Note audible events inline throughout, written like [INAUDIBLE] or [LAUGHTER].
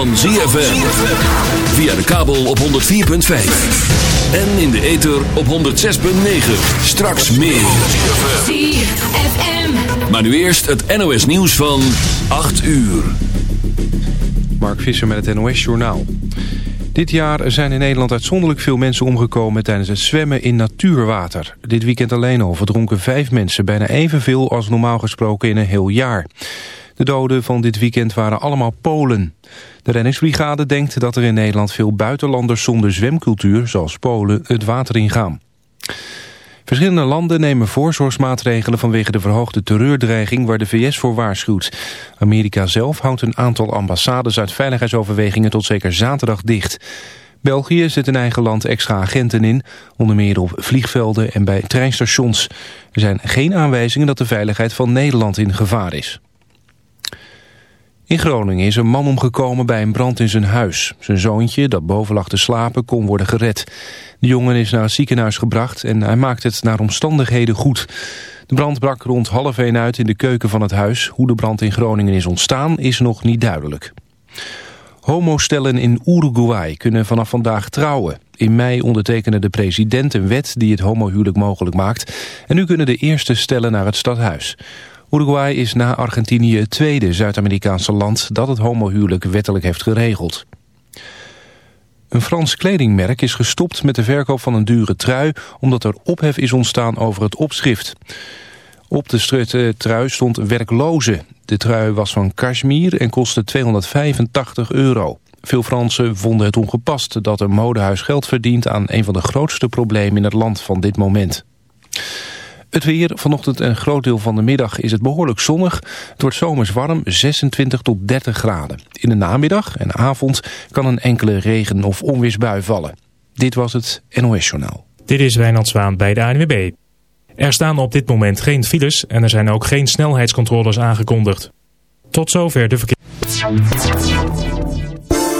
van ZFM. Via de kabel op 104.5. En in de ether op 106.9. Straks meer. ZFM. Maar nu eerst het NOS nieuws van 8 uur. Mark Visser met het NOS Journaal. Dit jaar zijn in Nederland uitzonderlijk veel mensen omgekomen tijdens het zwemmen in natuurwater. Dit weekend alleen al verdronken vijf mensen, bijna evenveel als normaal gesproken in een heel jaar. De doden van dit weekend waren allemaal Polen. De reddingsbrigade denkt dat er in Nederland veel buitenlanders zonder zwemcultuur, zoals Polen, het water ingaan. Verschillende landen nemen voorzorgsmaatregelen vanwege de verhoogde terreurdreiging waar de VS voor waarschuwt. Amerika zelf houdt een aantal ambassades uit veiligheidsoverwegingen tot zeker zaterdag dicht. België zet in eigen land extra agenten in, onder meer op vliegvelden en bij treinstations. Er zijn geen aanwijzingen dat de veiligheid van Nederland in gevaar is. In Groningen is een man omgekomen bij een brand in zijn huis. Zijn zoontje, dat boven lag te slapen, kon worden gered. De jongen is naar het ziekenhuis gebracht en hij maakt het naar omstandigheden goed. De brand brak rond half één uit in de keuken van het huis. Hoe de brand in Groningen is ontstaan is nog niet duidelijk. Homostellen in Uruguay kunnen vanaf vandaag trouwen. In mei ondertekende de president een wet die het homohuwelijk mogelijk maakt. En nu kunnen de eerste stellen naar het stadhuis. Uruguay is na Argentinië het tweede Zuid-Amerikaanse land dat het homohuwelijk wettelijk heeft geregeld. Een Frans kledingmerk is gestopt met de verkoop van een dure trui... omdat er ophef is ontstaan over het opschrift. Op de trui stond werkloze. De trui was van cashmere en kostte 285 euro. Veel Fransen vonden het ongepast dat een modehuis geld verdient... aan een van de grootste problemen in het land van dit moment. Het weer, vanochtend en een groot deel van de middag is het behoorlijk zonnig. Het wordt zomers warm, 26 tot 30 graden. In de namiddag en avond kan een enkele regen- of onweersbui vallen. Dit was het NOS Journaal. Dit is Wijnand Zwaan bij de ANWB. Er staan op dit moment geen files en er zijn ook geen snelheidscontroles aangekondigd. Tot zover de verkeer.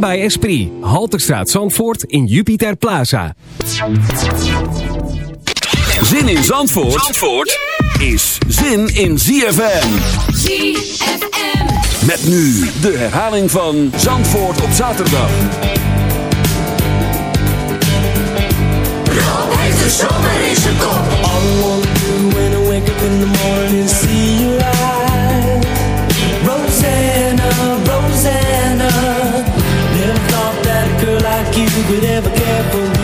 By Esprit. Halterstraat Zandvoort in Jupiter Plaza. Zin in Zandvoort, Zandvoort is zin in ZFM. ZFM. Met nu de herhaling van Zandvoort op zaterdag. Rob heeft de zomer in zijn kop. All I wanna do when I wake up in the morning could ever care for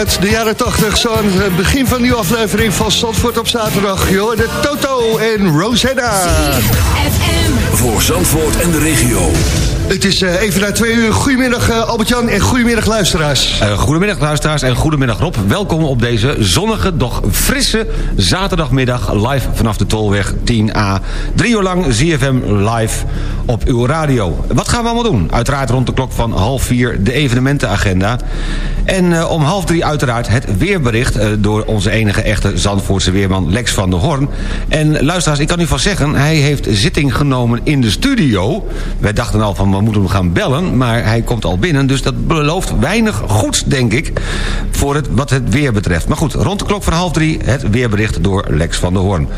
uit de jaren 80. Zo aan het begin van nieuwe aflevering van Zandvoort op zaterdag. Joh, de Toto en Rosanna. Voor Zandvoort en de regio. Het is eh, even na twee uur. Goedemiddag eh, Albert-Jan en goedemiddag luisteraars. Eh, goedemiddag luisteraars en goedemiddag Rob. Welkom op deze zonnige, doch frisse zaterdagmiddag live vanaf de Tolweg 10A. Drie uur lang ZFM live op uw radio. Wat gaan we allemaal doen? Uiteraard rond de klok van half vier de evenementenagenda. En om half drie uiteraard het weerbericht... door onze enige echte Zandvoortse weerman Lex van der Hoorn. En luisteraars, ik kan u van zeggen... hij heeft zitting genomen in de studio. Wij dachten al van we moeten hem gaan bellen... maar hij komt al binnen, dus dat belooft weinig goeds, denk ik... voor het, wat het weer betreft. Maar goed, rond de klok van half drie het weerbericht door Lex van der Hoorn.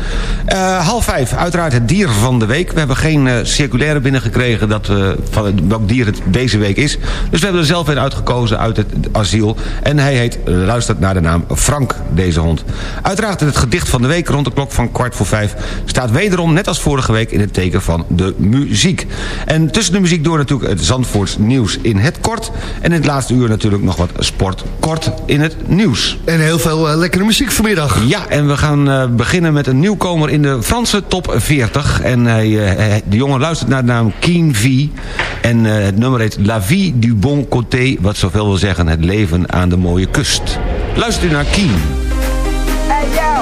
Eh, half vijf, uiteraard het dier van de week. We hebben geen eh, circulaire binnengekregen dat, eh, van welk dier het deze week is. Dus we hebben er zelf een uitgekozen uit het asiel. En hij heet, luistert naar de naam Frank, deze hond. Uiteraard het gedicht van de week rond de klok van kwart voor vijf... staat wederom, net als vorige week, in het teken van de muziek. En tussen de muziek door uur natuurlijk het Zandvoorts nieuws in het kort. En in het laatste uur natuurlijk nog wat sport kort in het nieuws. En heel veel eh, lekkere muziek vanmiddag. Ja, en we gaan eh, beginnen met een nieuwkomer in de Franse top 40. En hij, eh, hij- de jongen luistert naar de naam Keen V. En eh, het nummer heet La Vie du Bon Côté. Wat zoveel wil zeggen, het leven aan de mooie kust. Luistert u naar Keen. Hey yo,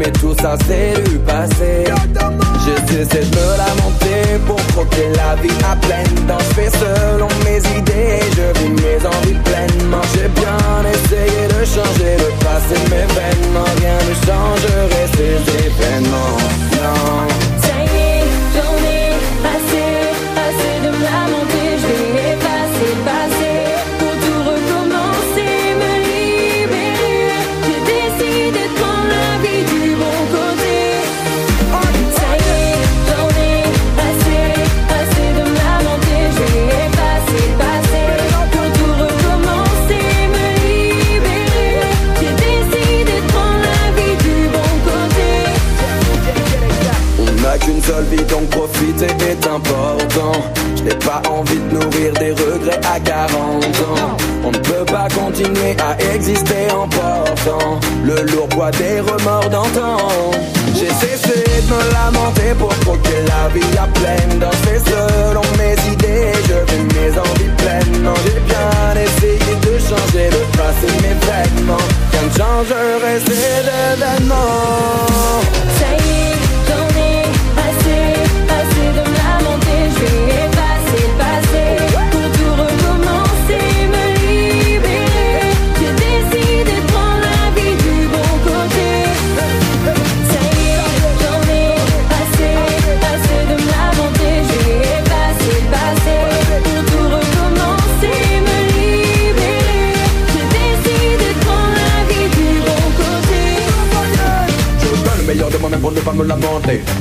Mais tout ça c'est du passé. Cessé de me lamenter pour croquer la vie à pleine dents. Je fais selon mes idées, je vis mes envies pleinement. J'ai bien essayé de changer le passé, mais vainement rien ne changerait ces événements. Non. Profiter est important. Je n'ai pas envie de nourrir des regrets à 40 ans. On ne peut pas continuer à exister en portant Le lourd poids des remords d'antan. J'ai cessé de me lamenter pour croquer la vie à pleine Je fais selon mes idées, je vis mes envies pleinement J'ai bien essayé de changer le passé, mes vêtements. Rien ne changerait ces événements você.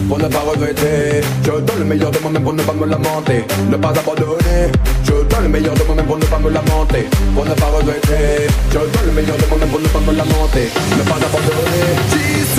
Pour ne pas regretter. Je donne le meilleur de moi-même pour ne pas me lamenter, ne pas abandonner. Je donne le meilleur de moi-même pour ne pas me lamenter, pour ne pas regretter. Je donne le meilleur de moi-même pour ne pas me lamenter, ne pas abandonner.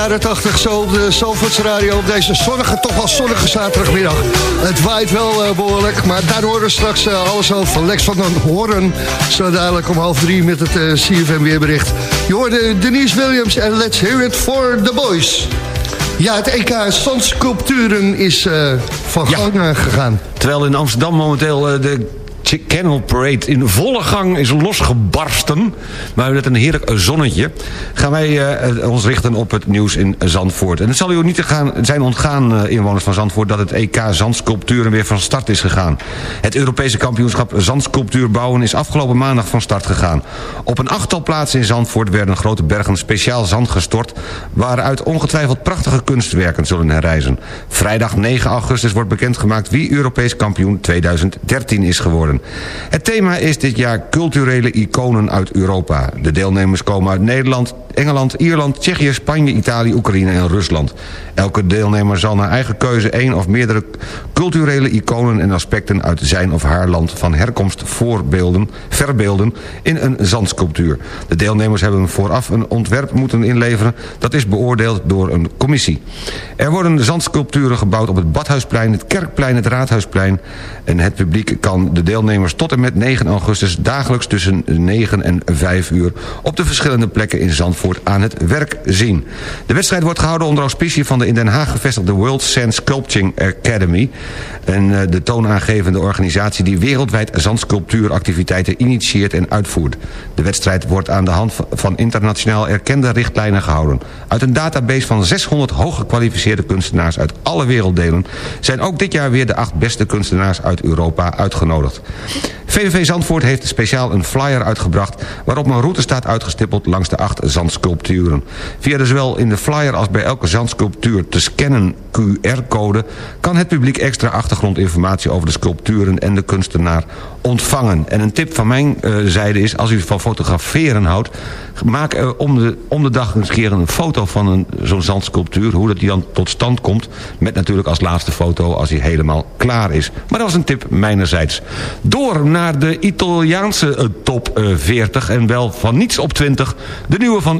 Jaren 80, zo op de Zalvoorts Radio op deze zonnige, toch wel zonnige zaterdagmiddag. Het waait wel eh, behoorlijk, maar daar horen we straks eh, alles over. Lex van den Hoorn, zo dadelijk om half drie met het eh, CFM weerbericht. Je hoorde Denise Williams en Let's Hear It for the Boys. Ja, het EK Zandsculpturen is van gang gegaan. Terwijl in Amsterdam momenteel de Chick Kennel Parade in volle gang is losgebarsten... maar met een heerlijk zonnetje... gaan wij eh, ons richten op het nieuws in Zandvoort. En het zal u niet gaan, zijn ontgaan, eh, inwoners van Zandvoort... dat het EK Zandsculpturen weer van start is gegaan. Het Europese kampioenschap Zandsculptuur bouwen... is afgelopen maandag van start gegaan. Op een achttal plaatsen in Zandvoort werden grote bergen speciaal zand gestort... waaruit ongetwijfeld prachtige kunstwerken zullen herrijzen. Vrijdag 9 augustus wordt bekendgemaakt wie Europees kampioen 2013 is geworden. Het thema is dit jaar culturele iconen uit Europa. De deelnemers komen uit Nederland, Engeland, Ierland, Tsjechië, Spanje, Italië, Oekraïne en Rusland. Elke deelnemer zal naar eigen keuze één of meerdere culturele iconen en aspecten uit zijn of haar land van herkomst voorbeelden, verbeelden in een zandsculptuur. De deelnemers hebben vooraf een ontwerp moeten inleveren. Dat is beoordeeld door een commissie. Er worden zandsculpturen gebouwd op het Badhuisplein, het Kerkplein, het Raadhuisplein. En het publiek kan de deelnemers tot en met 9 augustus dagelijks tussen 9 en 5 uur op de verschillende plekken in Zandvoort aan het werk zien. De wedstrijd wordt gehouden onder auspicie van de in Den Haag gevestigde World Sand Sculpting Academy. En eh, de toonaangevende organisatie die wereldwijd zandsculptuuractiviteiten initieert en uitvoert. De wedstrijd wordt aan de hand van internationaal erkende richtlijnen gehouden. Uit een database van 600 hooggekwalificeerde kunstenaars uit alle werelddelen... zijn ook dit jaar weer de acht beste kunstenaars uit Europa uitgenodigd. VVV Zandvoort heeft speciaal een flyer uitgebracht... waarop een route staat uitgestippeld langs de acht zandsculpturen. Via de zowel in de flyer als bij elke zandsculptuur te scannen QR-code... kan het publiek extra achtergrondinformatie over de sculpturen en de kunstenaar ontvangen. En een tip van mijn eh, zijde is, als u van fotograferen houdt... maak eh, om, de, om de dag een keer een foto van zo'n zandsculptuur... hoe dat die dan tot stand komt. Met natuurlijk als laatste foto als hij helemaal klaar is. Maar dat was een tip mijnerzijds. Door naar de Italiaanse eh, top eh, 40 en wel van niets op 20... de nieuwe van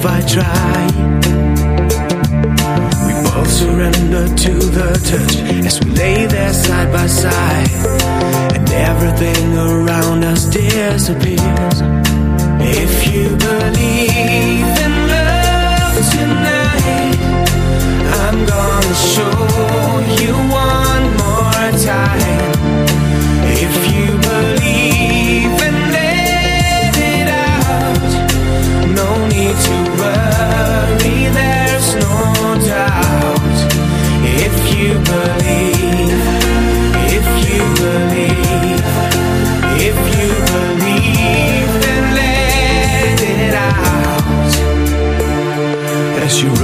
if I try. We both surrender to the touch As we lay there side by side. And everything around us disappears. If you believe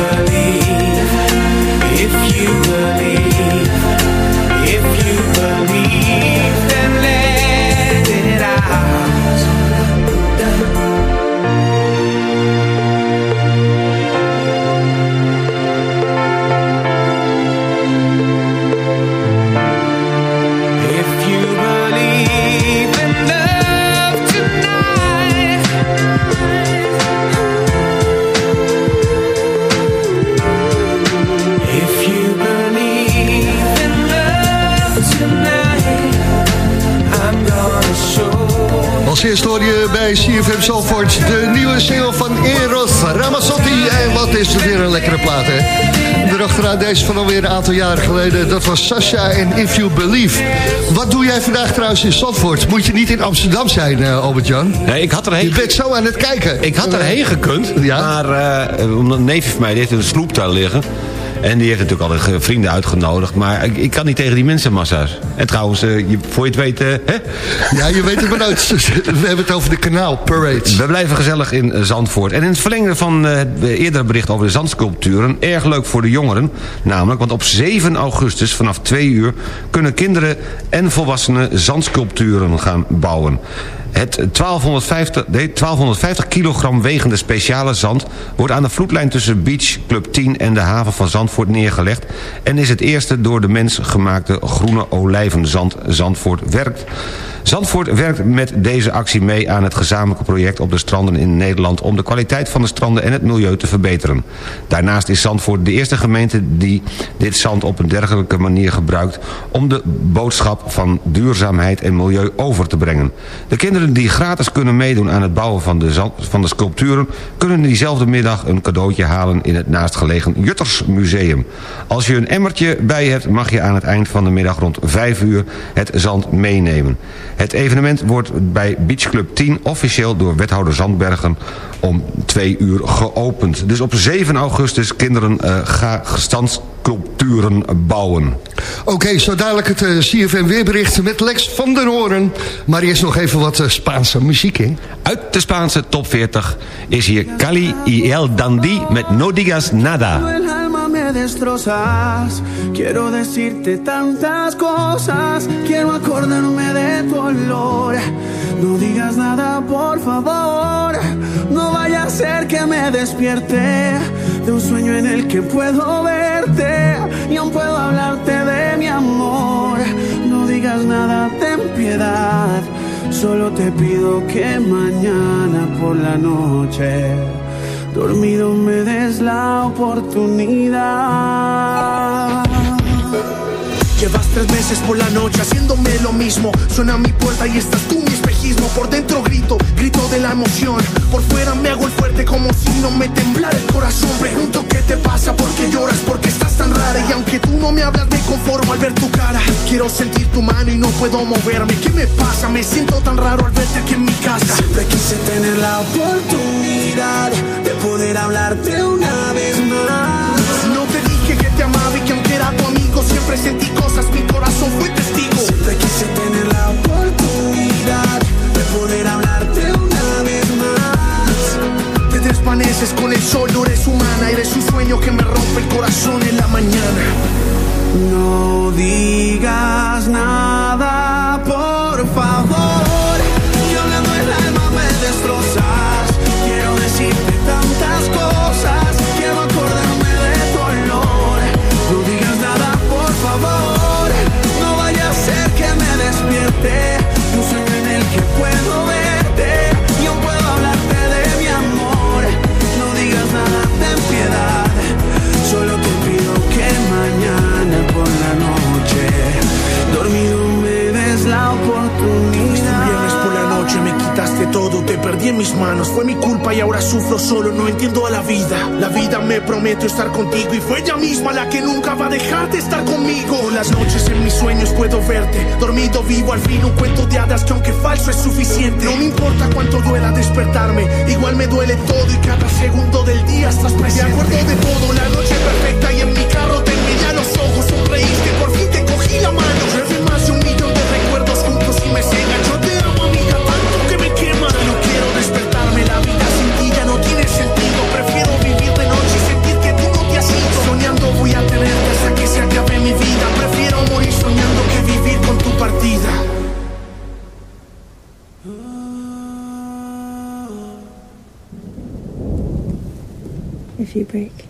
you Als eerste hoor je bij CFM Zalvoort de nieuwe single van Eros Ramazzotti. En wat is er weer een lekkere plaat, hè? Erachteraan deze van alweer een aantal jaren geleden. Dat was Sasha en If You Believe. Wat doe jij vandaag trouwens in Zandvoort? Moet je niet in Amsterdam zijn, eh, Albert-Jan? Nee, ik had erheen... Je bent zo aan het kijken. Ik had erheen gekund, maar uh, een neef van mij die heeft een sloep daar liggen. En die heeft natuurlijk eh, vrienden uitgenodigd. Maar ik, ik kan niet tegen die mensenmassa's. En trouwens, eh, je, voor je het weet... eh, hè? Ja, je weet het maar nooit. [LAUGHS] We hebben het over de kanaal parades. We blijven gezellig in eh, Zandvoort. En in het verlengde van het eerdere bericht over de zandsculpturen... erg leuk voor de jongeren. Namelijk, want op 7 augustus vanaf 2 uur... kunnen kinderen en volwassenen zandsculpturen gaan bouwen. Het 1250, nee, 1250 kilogram wegende speciale zand... wordt aan de vloedlijn tussen Beach Club 10 en de haven van Zandvoort neergelegd... en is het eerste door de mens gemaakte groene olijvenzand Zandvoort werkt. Zandvoort werkt met deze actie mee aan het gezamenlijke project op de stranden in Nederland... om de kwaliteit van de stranden en het milieu te verbeteren. Daarnaast is Zandvoort de eerste gemeente die dit zand op een dergelijke manier gebruikt... om de boodschap van duurzaamheid en milieu over te brengen. De kinderen die gratis kunnen meedoen aan het bouwen van de, van de sculpturen... kunnen diezelfde middag een cadeautje halen in het naastgelegen Juttersmuseum. Als je een emmertje bij hebt mag je aan het eind van de middag rond 5 uur het zand meenemen. Het evenement wordt bij Beach Club 10 officieel door wethouder Zandbergen om 2 uur geopend. Dus op 7 augustus kinderen uh, ga standsculpturen bouwen. Oké, okay, zo dadelijk het uh, CFM weerbericht met Lex van den Hoorn. Maar eerst nog even wat uh, Spaanse muziek, hè? Uit de Spaanse top 40 is hier Cali y El Dandy met No Digas Nada. Destrozas. Quiero decirte tantas cosas. Quiero acordarme de tu olor. No digas nada, por favor. No vaya a ser que me despierte de un sueño en el que puedo verte y aún puedo hablarte de mi amor. No digas nada, ten piedad. Solo te pido que mañana por la noche dormido me des la oportunidad. Llevas tres meses por la noche haciéndome lo mismo. Suena mi puerta y estás tú. Por dentro grito, grito de la emoción. Por fuera me hago el fuerte como si no me temblara el corazón. Pregunto qué te pasa, por qué lloras, por qué estás tan rara. Y aunque tú no me hablas, me conformo al ver tu cara. Quiero sentir tu mano y no puedo moverme. ¿Qué me pasa? Me siento tan raro al verte aquí en mi casa. Siempre quise tener la oportunidad de poder hablarte una vez más. No te dije que te amaba y que aunque era tu amigo siempre sentí cosas, mi corazón fue testigo. Siempre quise tener poder hablarte una vez más. Te desvaneces con el sol, no eres humana, eres un sueño que me rompe el corazón en la mañana. No digas nada, por favor. Manos. Fue mi culpa y ahora sufro solo, no entiendo a la vida. La vida me prometió estar contigo y fue ella misma la que nunca va a dejar de estar conmigo. Las noches en mis sueños puedo verte, dormido vivo al fin un cuento de hadas que aunque falso es suficiente. No me importa cuánto duela despertarme, igual me duele todo y cada segundo del día estás presente. Me acuerdo de todo, la noche perfecta y If you break,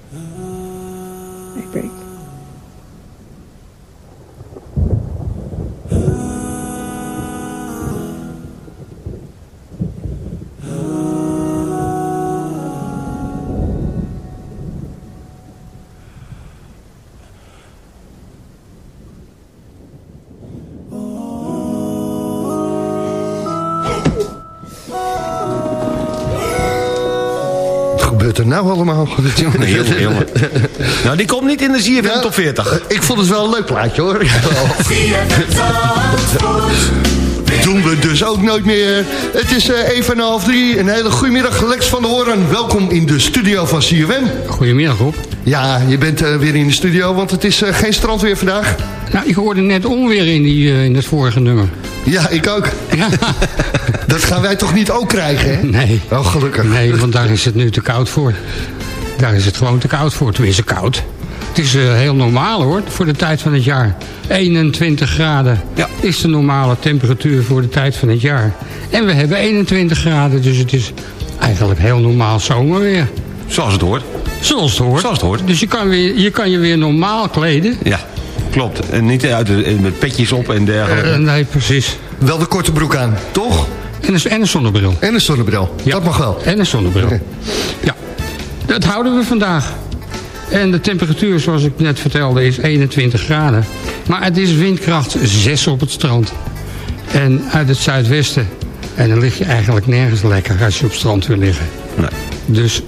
nou allemaal? Jongen, jongen, jongen. [LAUGHS] Nou, die komt niet in de ZFM top 40. Ik vond het wel een leuk plaatje hoor. [LAUGHS] Doen we dus ook nooit meer. Het is eh, even en half drie. Een hele goedemiddag, Lex van der Hoorn. Welkom in de studio van CFM. Goedemiddag, Rob. Ja, je bent eh, weer in de studio, want het is eh, geen strandweer vandaag. Nou, ik hoorde net onweer in, die, eh, in het vorige nummer. Ja, ik ook. [LAUGHS] Dat gaan wij toch niet ook krijgen, hè? Nee. Wel gelukkig. Nee, want daar is het nu te koud voor. Daar is het gewoon te koud voor. Tenminste, koud. Het is eh, heel normaal hoor, voor de tijd van het jaar. 21 graden is de normale temperatuur voor de tijd van het jaar. En we hebben 21 graden, dus het is eigenlijk heel normaal zomerweer. Zoals het hoort. Zoals het hoort. Zoals het hoort. Dus je kan, weer, je kan je weer normaal kleden. Ja, klopt. En niet uit de, met petjes op en dergelijke. Eh, nee, precies. Wel de korte broek aan, toch? En een, en een zonnebril. En een zonnebril, dat mag wel. En een zonnebril. Ja, dat houden we vandaag. En de temperatuur, zoals ik net vertelde, is 21 graden. Maar het is windkracht 6 op het strand. En uit het zuidwesten. En dan lig je eigenlijk nergens lekker als je op het strand wil liggen. Dus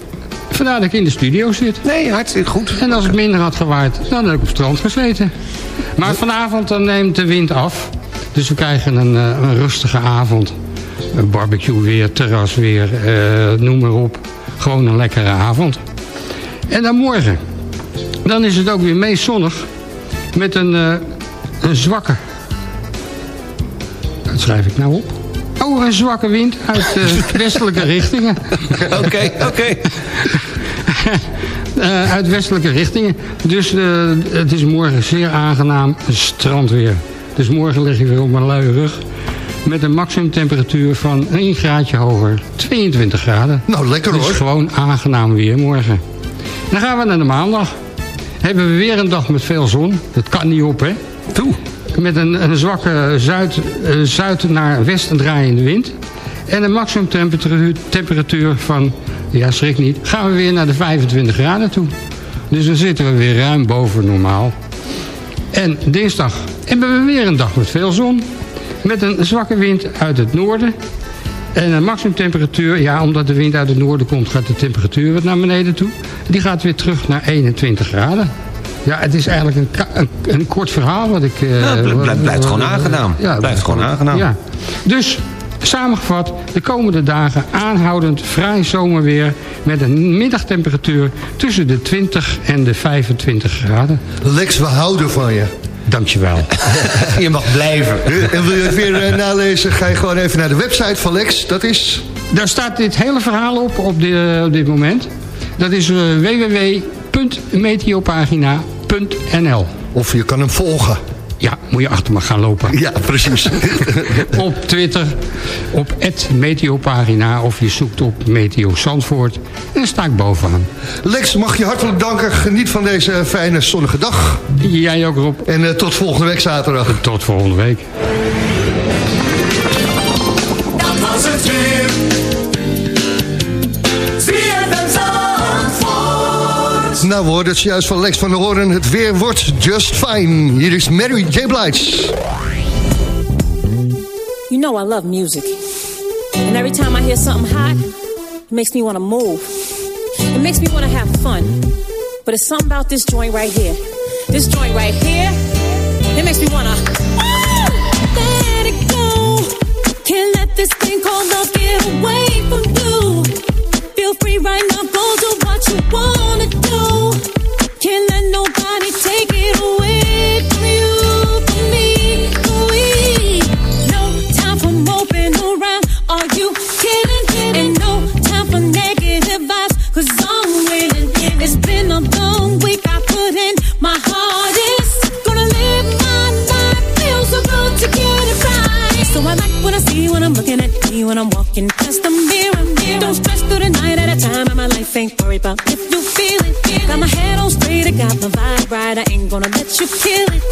vandaar dat ik in de studio zit. Nee, hartstikke goed. En als het minder had gewaaid, dan had ik op het strand gezeten. Maar vanavond dan neemt de wind af. Dus we krijgen een, eh, een rustige avond. Een barbecue weer, terras weer, eh, noem maar op. Gewoon een lekkere avond. En dan morgen. Dan is het ook weer meest zonnig. Met een, eh, een zwakke... Dat schrijf ik nou op. Oh, een zwakke wind uit westelijke [LAUGHS] richtingen. Oké, oké. [LAUGHS] Eh, uit westelijke richtingen. Dus eh, het is morgen zeer aangenaam strandweer. Dus morgen lig je weer op mijn luie rug. Met een maximumtemperatuur van 1 graadje hoger. 22 graden. Nou, lekker dus hoor. gewoon aangenaam weer morgen. Dan gaan we naar de maandag. Hebben we weer een dag met veel zon. Dat kan niet op, hè? Toe. Met een, een zwakke zuid, eh, zuid naar westen draaiende wind. En een maximumtemperatuur temperatuur van, ja schrik niet, gaan we weer naar de 25 graden toe. Dus dan zitten we weer ruim boven normaal. En dinsdag hebben we weer een dag met veel zon. Met een zwakke wind uit het noorden. En een maximumtemperatuur, ja, omdat de wind uit het noorden komt, gaat de temperatuur wat naar beneden toe. Die gaat weer terug naar 21 graden. Ja, het is eigenlijk een, een, een kort verhaal wat ik... Ja, het blijft- gewoon aangenaam. Ja, Blijft gewoon aangenaam. Ja. Dus, samengevat, de komende dagen aanhoudend vrij zomerweer... met een middagtemperatuur tussen de 20 en de 25 graden. Lex, we houden van je. Dankjewel. [LAUGHS] Je mag blijven. En wil je het weer eh, nalezen, ga je gewoon even naar de website van Lex. Dat is... Daar staat dit hele verhaal op op, di- op dit moment. Dat is eh, www.meteopagina.nl Of je kan hem volgen. Ja, moet je achter me gaan lopen. Ja, precies. [LAUGHS] op Twitter, op Meteopagina of je zoekt op Meteo Zandvoort. En sta ik bovenaan. Lex, mag je hartelijk danken. Geniet van deze fijne zonnige dag. Jij ook, Rob. En eh, tot volgende week zaterdag. Tot volgende week. Nou, we hoorden het juist van Lex van der Hoorn. Het weer wordt just fine. Hier is Mary J. Blige. You know I love music. And every time I hear something hot, it makes me want to move. It makes me want to have fun. But it's something about this joint right here. This joint right here, it makes me want to... Oh, let it go. Can't let this thing called love get away from you. Feel free right now. I ain't gonna let you kill it.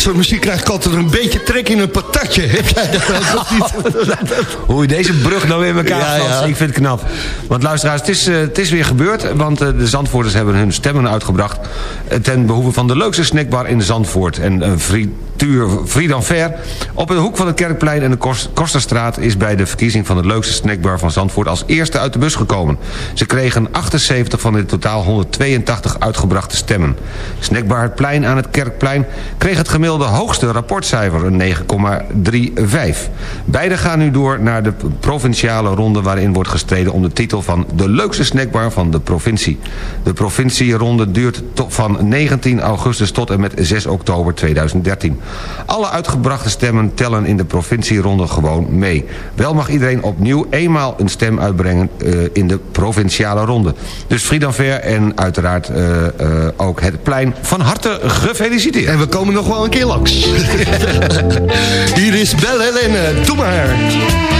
dit soort muziek krijg ik altijd een beetje trek in een patatje. Heb jij dat ook niet? [LAUGHS] Hoe je deze brug nou weer in elkaar Ja, ja. ik vind het knap. Want luisteraars, het is, eh, het is weer gebeurd... want eh, de Zandvoorters hebben hun stemmen uitgebracht... ten behoeve van de leukste snackbar in Zandvoort. En een frituur Friedan Ver op de hoek van het Kerkplein en de Kos- Kosterstraat... is bij de verkiezing van de leukste snackbar van Zandvoort... als eerste uit de bus gekomen. Ze kregen 78 van de totaal 182 uitgebrachte stemmen. Snackbar Het Plein aan het Kerkplein kreeg het gemiddelde hoogste rapportcijfer, een 9,35. Beide gaan nu door naar de provinciale ronde... waarin wordt gestreden om de titel van de leukste snackbar van de provincie. De provincieronde duurt tot van 19 augustus tot en met 6 oktober 2013. Alle uitgebrachte stemmen tellen in de provincieronde gewoon mee. Wel mag iedereen opnieuw eenmaal een stem uitbrengen eh, in de provinciale ronde. Dus Friedan Ver en uiteraard eh, eh, ook het plein van harte gefeliciteerd. En we komen nog wel een keer langs. [LAUGHS] Hier is Belle Helene, doe maar.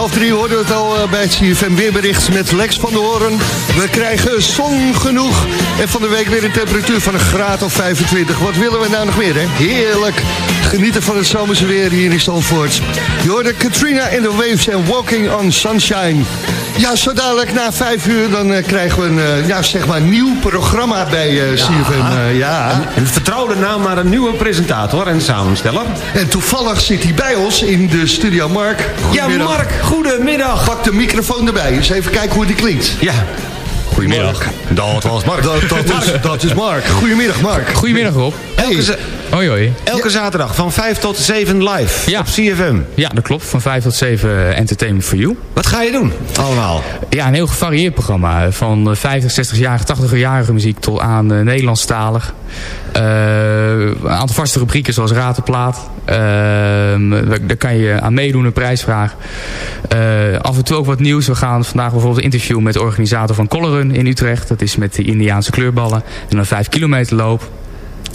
half drie hoorden we het al eh, bij het CFM weerbericht met Lex van der Hoorn. We krijgen zon genoeg. En van de week weer een temperatuur van een graad of 25. Wat willen we nou nog meer, hè? Heerlijk. Genieten van het zomerse weer hier in Zandvoort. Je hoorde Katrina in the Waves en Walking on Sunshine. Ja, zo dadelijk na vijf uur dan eh, krijgen we een eh, ja, zeg maar nieuw programma bij eh, CFM. eh, ja. Een vertrouwde naam, maar een nieuwe presentator en samensteller. En toevallig zit hij bij ons in de studio. Mark, Ja. Mark, goedemiddag. Pak de microfoon erbij. Eens even kijken hoe die klinkt. Ja. Goedemiddag. Dat was Mark. Dat, dat, is, dat is Mark. Goedemiddag, Mark. Goedemiddag Rob. Elke, za- Hoi hoi. elke zaterdag van 5 tot 7 live Ja. op CFM. Ja, dat klopt. Van 5 tot 7 Entertainment for You. Wat ga je doen allemaal? Ja, een heel gevarieerd programma. Van eh, 50, 60-jarige, 80-jarige muziek tot aan uh, Nederlandstalig. Eh, een aantal vaste rubrieken zoals Raad de Plaat. Eh, daar kan je aan meedoen, een prijsvraag. Eh, af en toe ook wat nieuws. We gaan vandaag bijvoorbeeld een interview met de organisator van Colorun in Utrecht. Dat is met de Indiaanse kleurballen. En een 5 kilometer loop.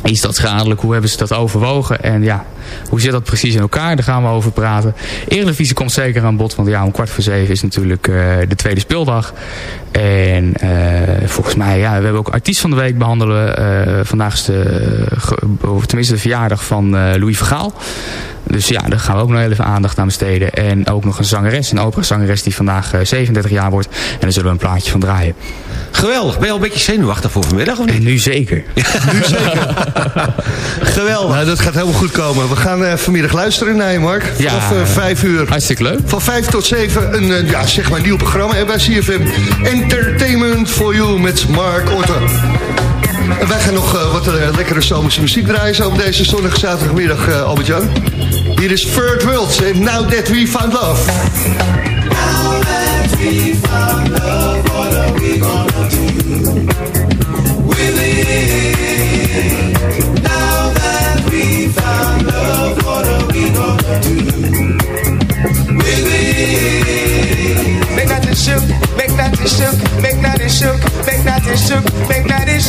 Is dat schadelijk? Hoe hebben ze dat overwogen? En ja, hoe zit dat precies in elkaar? Daar gaan we over praten. Eredivisie komt zeker aan bod. Want ja, om kwart voor zeven is natuurlijk uh, de tweede speeldag. En uh, volgens mij, ja, we hebben ook artiest van de week behandelen. Uh, vandaag is de, of tenminste de verjaardag van Louis Vergaal. Dus ja, daar gaan we ook nog even aandacht aan besteden. En ook nog een zangeres, een operazangeres die vandaag 37 jaar wordt. En daar zullen we een plaatje van draaien. Geweldig. Ben je al een beetje zenuwachtig voor vanmiddag of niet? En nu zeker. [LAUGHS] nu zeker. [LAUGHS] Geweldig. Nou, dat gaat helemaal goed komen. We gaan uh, vanmiddag luisteren naar je, Mark. Ja, Vanaf uh, vijf uur. Hartstikke leuk. Van vijf tot zeven een uh, ja, zeg maar nieuw programma bij CFM. Entertainment for You met Mark Otter. En wij gaan nog uh, wat uh, lekkere zomerse muziek draaien zo op deze zonnige zaterdagmiddag, uh, Albert-Jan. Hier is Third World en Now That We Found Love. Now that we found love, what are we gonna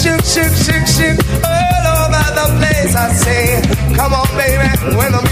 make that it shook, shook, shook, shook. All over the place I say, come on baby, when the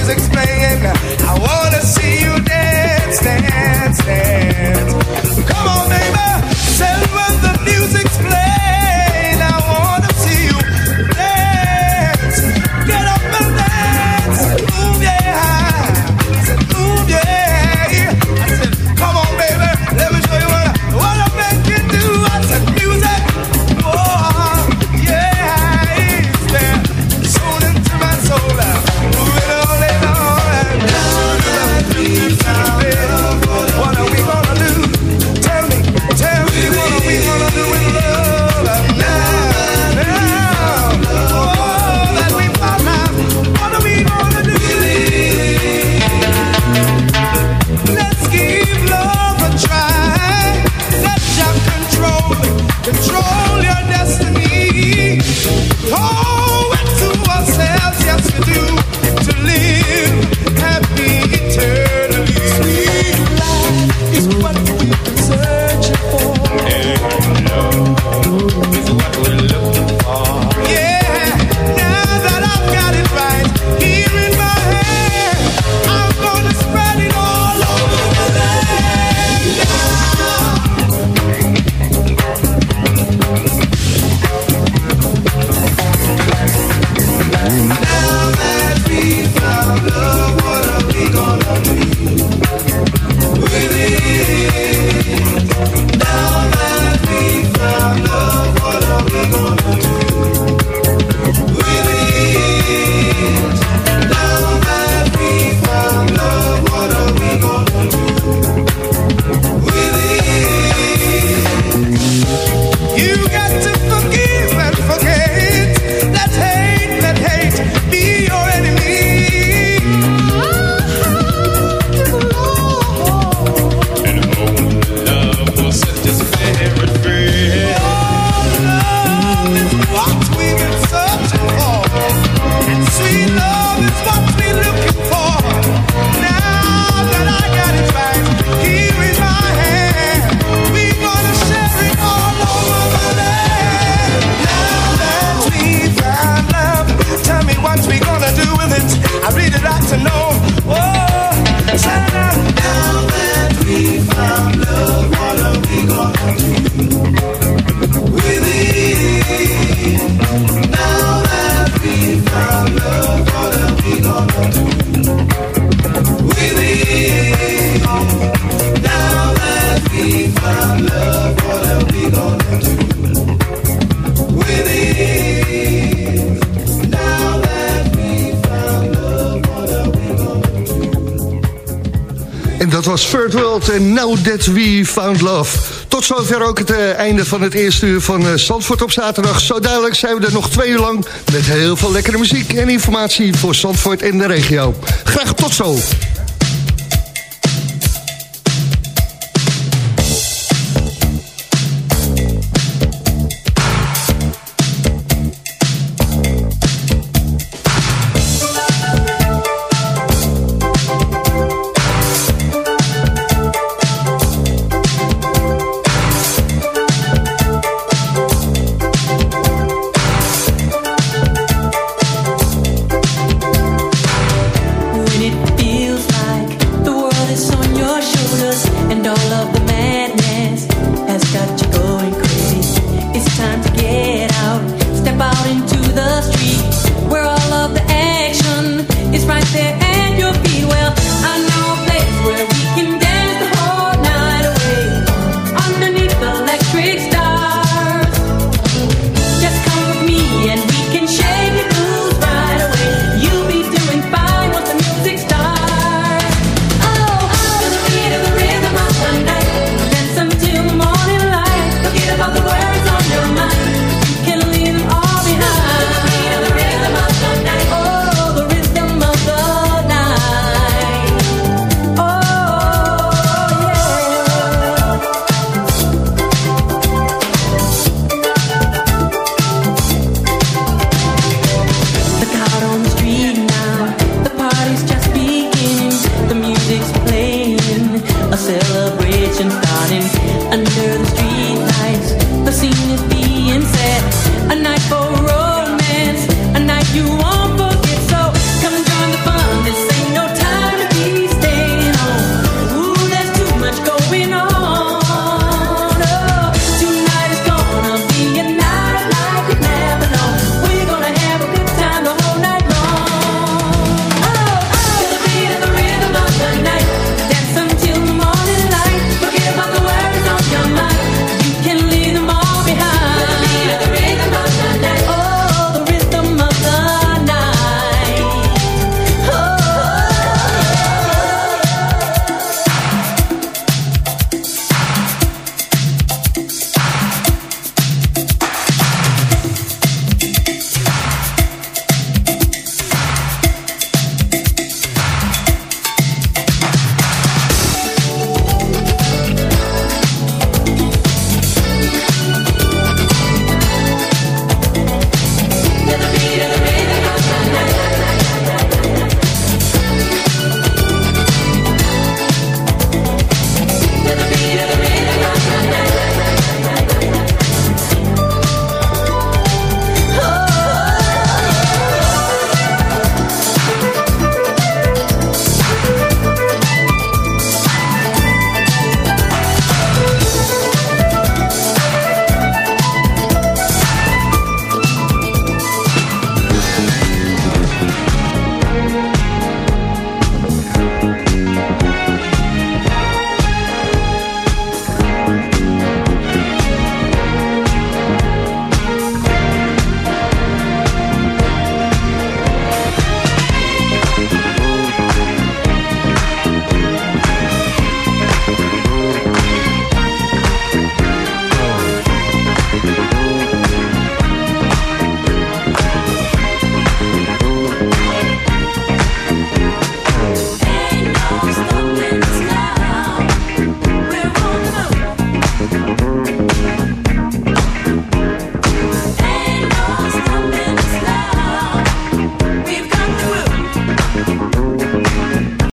Now That We Found Love. Tot zover ook het eh, einde van het eerste uur van uh, op zaterdag. Zo duidelijk zijn we er nog twee uur lang met heel veel lekkere muziek en informatie voor Zandvoort en de regio. Graag tot zo.